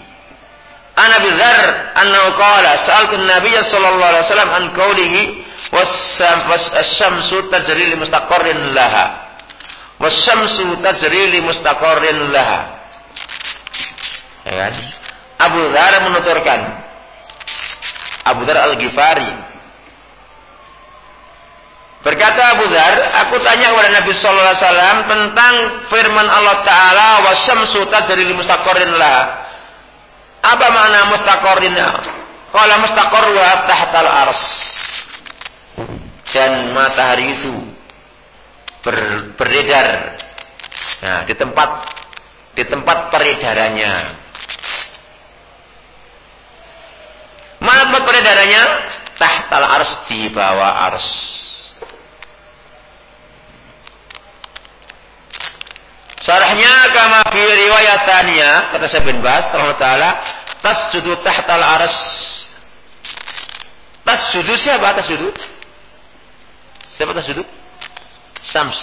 Ana bi Dzar annahu qala sallallahu alaihi wasallam an qawlihi was-syamsu tajri li mustaqarrin laha. Was-syamsu tajri li mustaqarrin laha. Ya kan? Abu Dzar menuturkan Abu Dzar Al-Ghifari Berkata Abu Dzar, aku tanya kepada Nabi sallallahu alaihi wasallam tentang firman Allah taala wasyamsu tajri li mustaqarrin laha. Apa makna mustaqorrinnya? Kalau mustaqor wa tahtal ars. Dan matahari itu ber, beredar. Nah, di tempat di tempat peredarannya. Mana tempat peredarannya? Tahtal ars di bawah ars. Sarahnya kama fi riwayat tania kata saya bin Bas taala tasjudu tahtal aras sudut siapa? Tas sudut siapa tas sudut Sams.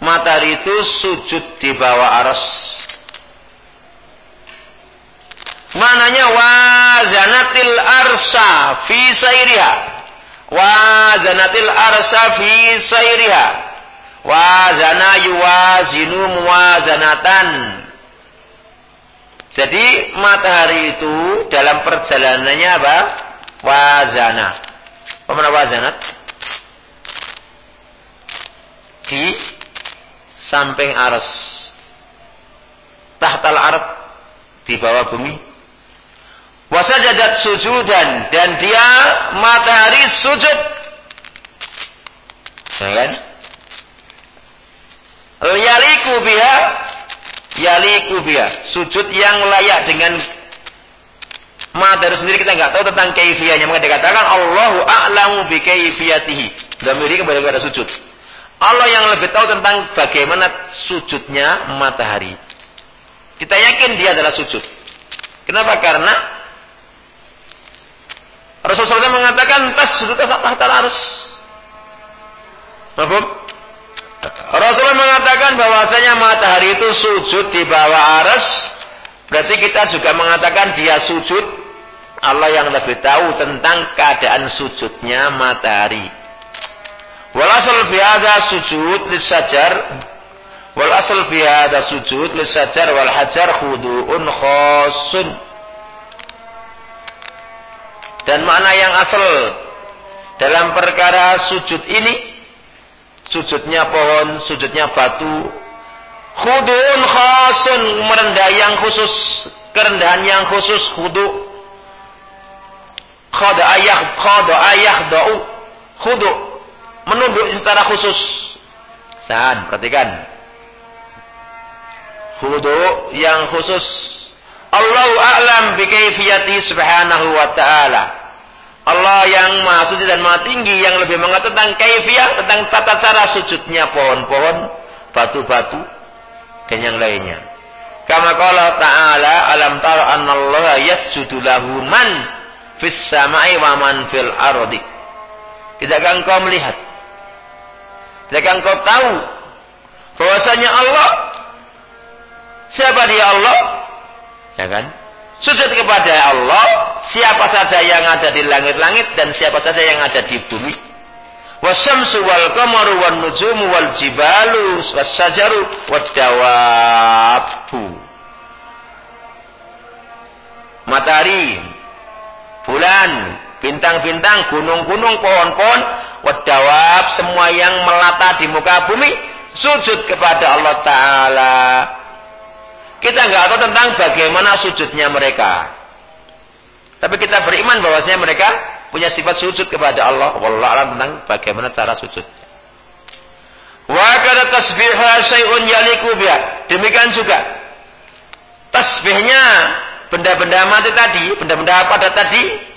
Matahari itu sujud di bawah aras. Mananya wazanatil arsa fi sairiha. Wazanatil arsa fi sairiha. Wazana yuwazinu muwazanatan. Jadi matahari itu dalam perjalanannya apa? Wazana. Apa wazanat? Di samping aras. Tahtal art di bawah bumi. Wasajadat sujudan dan dia matahari sujud. Ya kan? Yaliku biha yaliku biha. Sujud yang layak dengan matahari sendiri kita nggak tahu tentang kaifiyahnya. Maka dikatakan Allahu a'lamu bi kaifiyatihi. Dhamiri kembali kepada sujud. Allah yang lebih tahu tentang bagaimana sujudnya matahari. Kita yakin dia adalah sujud. Kenapa? Karena Rasulullah SAW mengatakan tas sujud tahta arus. Mahfum? Rasulullah mengatakan bahwasanya matahari itu sujud di bawah arus. Berarti kita juga mengatakan dia sujud. Allah yang lebih tahu tentang keadaan sujudnya matahari. Wal asal fi sujud lisajar wal asal fi sujud lisajar wal hajar khudu'un khasun. Dan makna yang asal dalam perkara sujud ini sujudnya pohon, sujudnya batu, khudu'un khasun merendah yang khusus, kerendahan yang khusus khudu' khada ayah khada ayah da'u khudu' menunduk secara khusus. San, perhatikan. Khudu yang khusus. Allahu a'lam bi kaifiyati subhanahu wa ta'ala. Allah yang maha suci dan maha tinggi yang lebih mengetahui tentang kaifiyah, tentang tata cara sujudnya pohon-pohon, batu-batu, dan yang lainnya. Kama qala ta'ala alam tara anna Allah yasjudu lahu man fis sama'i wa man fil ardi. Tidakkah engkau melihat jika engkau tahu bahwasanya Allah siapa dia Allah? Ya kan? Sujud kepada Allah, siapa saja yang ada di langit-langit dan siapa saja yang ada di bumi. Wasyamsu wal qamaru wan nujumu wal jibalu wasyajaru wadawabu. Matahari, bulan, bintang-bintang, gunung-gunung, pohon-pohon, wadawab semua yang melata di muka bumi sujud kepada Allah Ta'ala. Kita nggak tahu tentang bagaimana sujudnya mereka. Tapi kita beriman bahwasanya mereka punya sifat sujud kepada Allah. Wallah alam tentang bagaimana cara sujud. Wa kada tasbihha syai'un yaliku demikian juga. Tasbihnya benda-benda mati tadi benda-benda pada tadi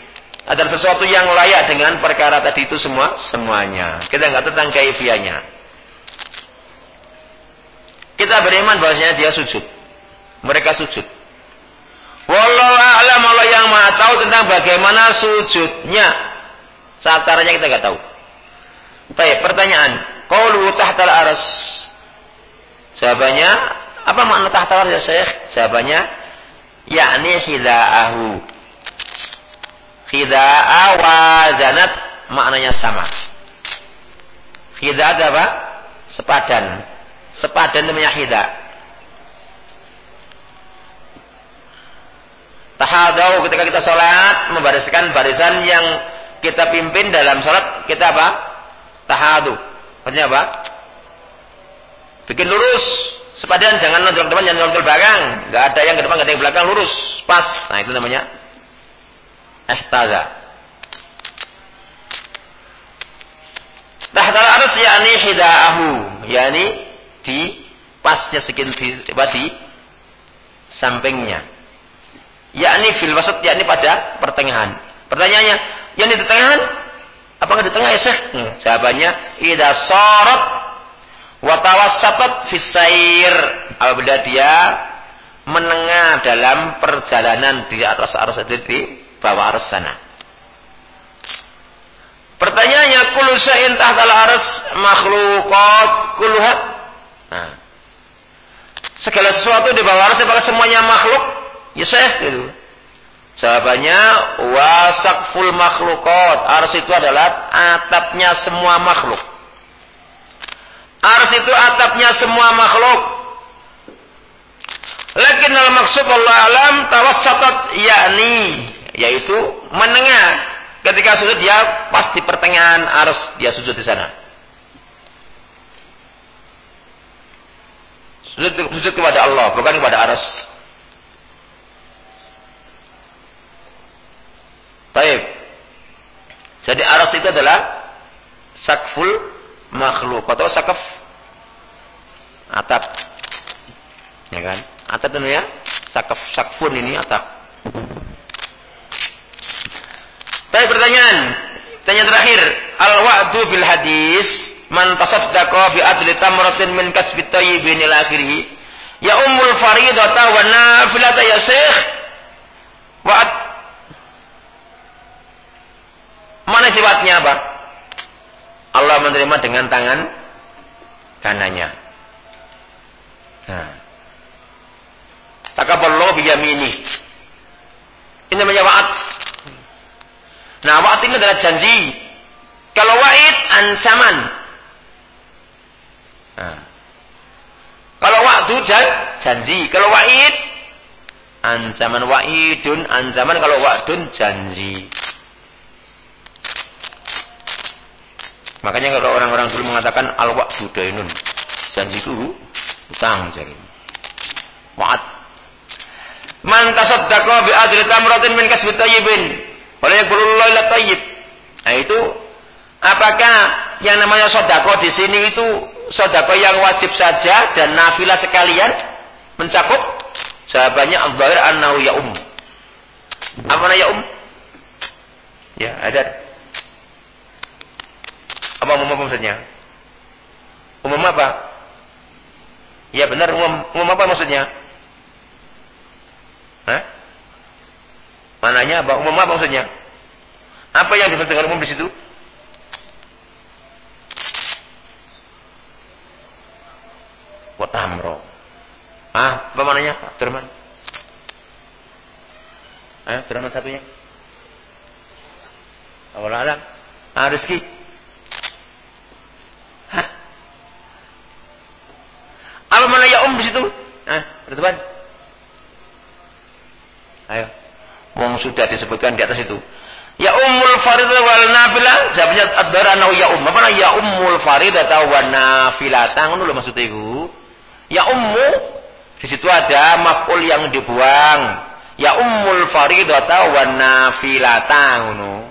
ada sesuatu yang layak dengan perkara tadi itu semua semuanya. Kita nggak tentang kaifiahnya. Kita beriman bahwasanya dia sujud. Mereka sujud. Wallahu a'lam Allah yang Maha tahu tentang bagaimana sujudnya. Saat caranya kita nggak tahu. Baik, pertanyaan. Qaulu tahtal aras. Jawabannya, apa makna tahtal aras ya Syekh? Jawabannya, yakni hidaahu Khida'a wazanat maknanya sama. Khida'a apa? Sepadan. Sepadan namanya khida'. Tahadau ketika kita sholat membariskan barisan yang kita pimpin dalam sholat kita apa? Tahadu. Artinya apa? Bikin lurus. Sepadan jangan nonjol depan, jangan nonjol belakang. Gak ada yang ke depan, gak ada yang belakang, lurus. Pas. Nah itu namanya ihtaza. Tahtal aras yakni hidaahu, yakni di pasnya sekian di, di sampingnya. Yakni fil wasat yakni pada pertengahan. Pertanyaannya, yang di tengah apakah di tengah ya Syekh? Hmm, jawabannya, idza sarat wa tawassatat fisair. Apabila dia menengah dalam perjalanan di atas arus itu di bawah arus sana. Pertanyaannya, kullu syai'in tahtal arus makhluqat kulluha? Nah, segala sesuatu di bawah arus apakah semuanya makhluk? Ya Syekh gitu. Jawabannya wasakful makhlukot. Ars itu adalah atapnya semua makhluk. Ars itu atapnya semua makhluk. Lakin al maksud Allah alam tawassatat yakni yaitu menengah. Ketika sujud dia pas di pertengahan ars dia sujud di sana. Sujud, sujud kepada Allah bukan kepada ars. Baik. Jadi aras itu adalah sakful makhluk atau sakaf atap. Ya kan? Atap itu ya. Sakaf sakfun ini atap. Tapi pertanyaan, tanya terakhir, al wa'du bil hadis man tasaddaqa bi adli tamratin min kasbi tayyibin ila akhirih. Ya ummul faridata wa nafilata ya syekh. Wa Mana sifatnya apa? Allah menerima dengan tangan kanannya. Nah. Takaballahu biyamini. Ini namanya. Nah, wa'ad ini adalah janji. Kalau wa'id, ancaman. Nah. Kalau wa'du, janji. Kalau wa'id, ancaman wa'idun, ancaman. Kalau wa'dun, janji. Makanya kalau orang-orang dulu mengatakan al-wa'du dainun. Janji itu utang jadi. Wa'ad. Man tasaddaqa bi tamratin min tayyibin. Wala yaqulullahu illa tayyib. Nah itu apakah yang namanya sodako di sini itu sodako yang wajib saja dan nafilah sekalian mencakup? Jawabannya al-zahir annahu ya um. Apa ya um? Ya, ada apa umum apa maksudnya? Umum apa? Ya benar umum, umum apa maksudnya? Hah? Mananya apa? Umum apa maksudnya? Apa yang dimaksud dengan umum di situ? Watamro. Ah, apa mananya? Firman. Eh, Firman satunya. Awal alam. Ah, rezeki. Apa mana ya um di situ? Ah. Ayo. Wong sudah disebutkan di atas itu. Ya ummul faridah wal nafilah. Jawabnya adara nau ya um. Apa ya ummul atau wal nafilah? Tangan dulu maksudnya itu. Ya ummu di situ ada maf'ul yang dibuang. Ya ummul faridah wal nafilah ngono.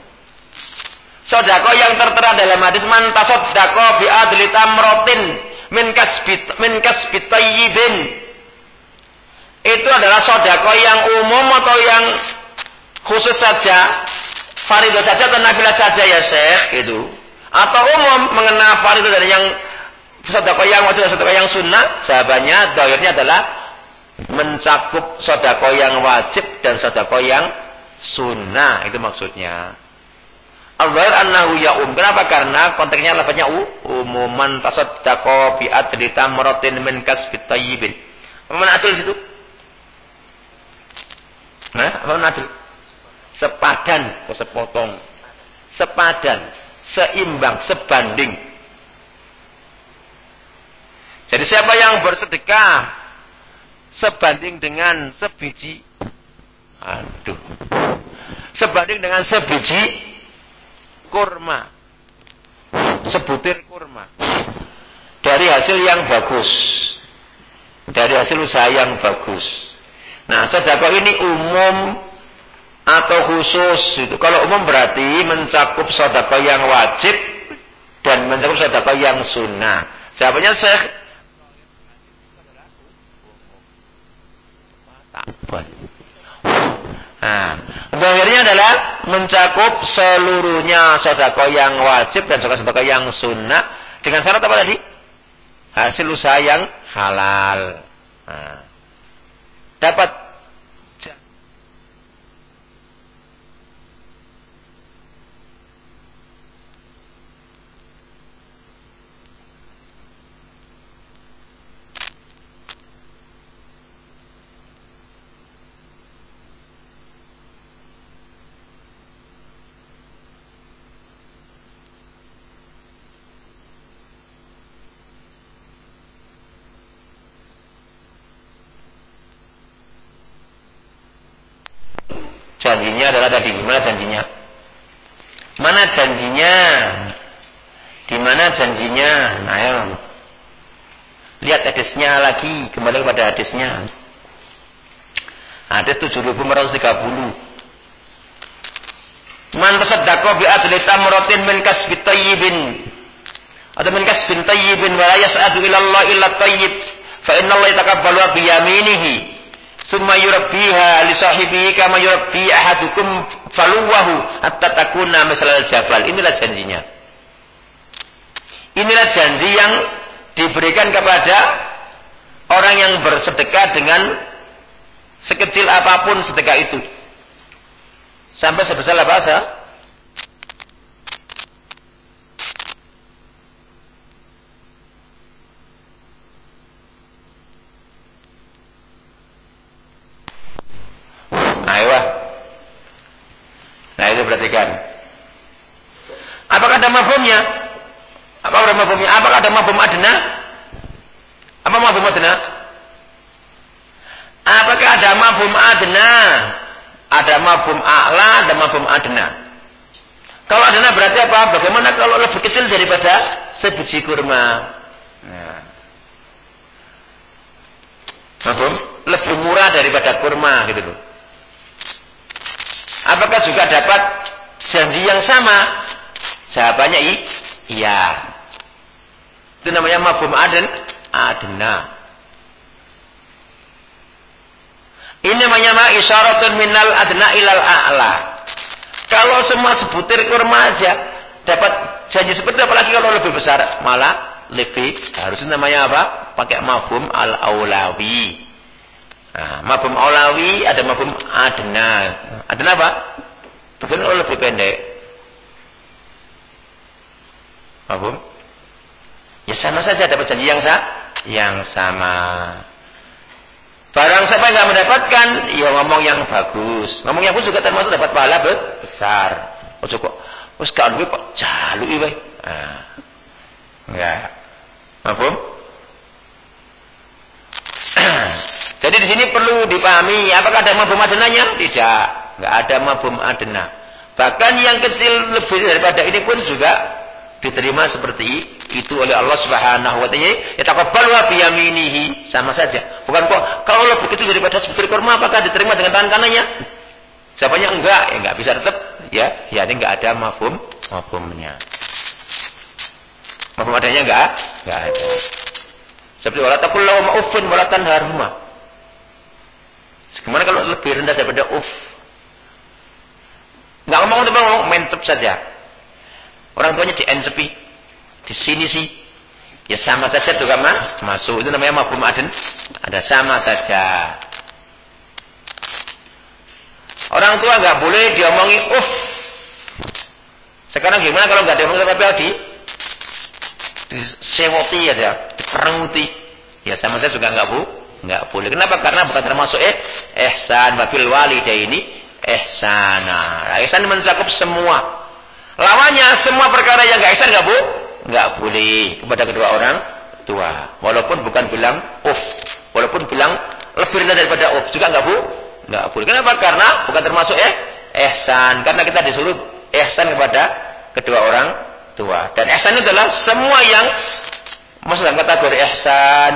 Sodako yang tertera dalam hadis man tasodako bi adli tamrotin min kasbit min kasbit tayyibin itu adalah sodako yang umum atau yang khusus saja faridah saja atau nafilah saja ya Syekh itu atau umum mengenai faridah dan yang sodako yang wajib sodako yang sunnah jawabannya dohirnya adalah mencakup sodako yang wajib dan sodako yang sunnah itu maksudnya Al-Zahir annahu ya'um. Kenapa? Karena konteksnya lafaznya u. Umuman tasaddaqa bi adli tamratin min kasbit tayyibin. Mana adil situ? Nah, apa mana adil? Sepadan, kok sepotong. Sepadan, seimbang, sebanding. Jadi siapa yang bersedekah sebanding dengan sebiji aduh sebanding dengan sebiji kurma. Sebutir kurma. Dari hasil yang bagus. Dari hasil usaha yang bagus. Nah, sedekah ini umum atau khusus. Itu. Kalau umum berarti mencakup sedekah yang wajib dan mencakup sedekah yang sunnah. Jawabannya saya Nah, akhirnya adalah mencakup seluruhnya sodako yang wajib dan sodako yang sunnah dengan syarat apa tadi? Hasil usaha yang halal. Nah, dapat Janjinya adalah tadi gimana janjinya? Mana janjinya? Di mana janjinya? Nah, ya. Lihat hadisnya lagi, kembali kepada hadisnya. Hadis 7430. Man tasaddaqa bi adli tamratin min kasbi tayyibin atau min kasbin tayyibin wa la yas'adu ila Allah illa tayyib fa inna Allah yataqabbalu bi yaminihi Summa yurabbiha li sahibihi kama yurabbi ahadukum faluwahu hatta takuna misalal jabal. Inilah janjinya. Inilah janji yang diberikan kepada orang yang bersedekah dengan sekecil apa pun sedekah itu. Sampai sebesar apa? Perhatikan. Apakah ada mafhumnya? Apakah ada mafhumnya? Apakah ada mafhum adna? Apa mafhum adna? Apakah ada mafhum adna? Ada mafhum a'la, ada mafhum adna. Kalau adna berarti apa? Bagaimana kalau lebih kecil daripada sebiji kurma? Nah. Mafhum? Lebih murah daripada kurma gitu loh. Apakah juga dapat janji yang sama? Jawabannya iya. Itu namanya mabum aden, adna. Ini namanya ma isyaratun minal adna ilal a'la. Kalau semua sebutir kurma aja dapat janji seperti apalagi kalau lebih besar malah lebih harusnya namanya apa? Pakai mabum al aulawi. Nah, mabum aulawi ada mabum adna. Adna apa? Bukan lebih pendek. Mabum? Ya sama saja dapat janji yang sah, yang sama. Barang siapa yang mendapatkan, ya ngomong yang bagus. Ngomong yang bagus juga termasuk dapat pahala besar. Oh cukup. Kan kok jaluk iki Nah. Enggak. Mabum? Jadi di sini perlu dipahami, apakah ada mabum adnanya? Tidak, nggak ada mabum adna. Bahkan yang kecil lebih daripada ini pun juga diterima seperti itu oleh Allah Subhanahu wa taala. Yataqabbalu bi yaminihi sama saja. Bukan kok kalau lebih kecil daripada sebutir kurma apakah diterima dengan tangan kanannya? Siapanya enggak, ya enggak bisa tetap ya, ya ini enggak ada mafhum mafhumnya. Mafhum adanya enggak? Enggak ada. Seperti wala taqul lahum wala tanharhuma. Gimana kalau lebih rendah daripada uf? Nggak ngomong untuk ngomong, mentep saja. Orang tuanya diencepi. Di sini sih. Ya sama saja juga mas, masuk. Itu namanya mabum aden. Ada sama saja. Orang tua nggak boleh diomongi uf. Sekarang gimana kalau nggak diomongin tapi di disewoti ya, dikerenguti. Ya sama saja juga nggak bu, Enggak boleh. Kenapa? Karena bukan termasuk eh ihsan wabil ini ihsana. Nah, ihsan mencakup semua. Lawannya semua perkara yang enggak ihsan enggak bu? Enggak boleh kepada kedua orang tua. Walaupun bukan bilang uf, walaupun bilang lebih rendah daripada uf juga enggak bu? Enggak boleh. Kenapa? Karena bukan termasuk eh ihsan. Karena kita disuruh ihsan kepada kedua orang tua. Dan ihsan itu adalah semua yang masuk dalam kategori ihsan,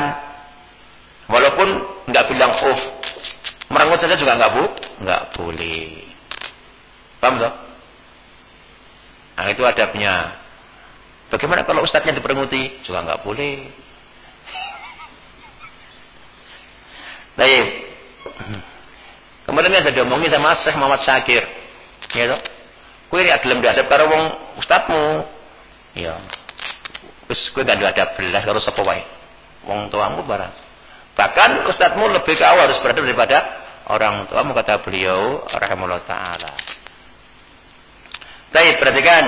Walaupun nggak bilang uf, merengut saja juga nggak bu, nggak boleh. Paham toh? Nah itu adabnya. Bagaimana kalau ustadznya diperenguti? Juga nggak boleh. Baik. Kemudian ada diomongi sama Syekh Muhammad Syakir. Ya toh? Kowe nek gelem diadab karo wong ustadmu. Ya. Wis kowe gak ada belas karo sapa wae. Wong tuamu barang. Bahkan ustadmu lebih ke awal harus beradab daripada orang tuamu kata beliau rahimahullah taala. Baik, perhatikan.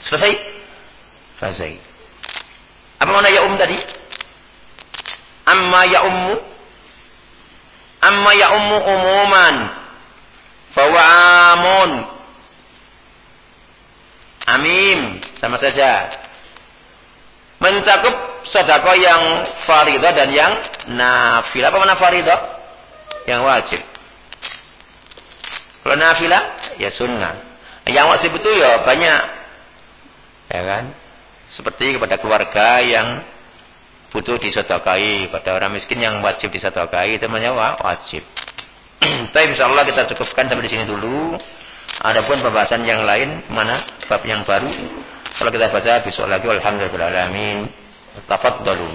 Selesai? Selesai. Apa mana ya um tadi? Amma ya ummu amma ya ummu umuman bahwa amun amim sama saja mencakup sedekah yang faridah dan yang nafil apa mana faridah? Yang wajib. Kalau nafilah ya sunnah. Yang wajib itu ya banyak. Ya kan? Seperti kepada keluarga yang butuh disodokai pada orang miskin yang wajib disodokai itu namanya wajib. Tapi insyaallah kita cukupkan sampai di sini dulu. Adapun pembahasan yang lain mana bab yang baru kalau kita baca besok lagi alhamdulillah alamin. Tafaddalu.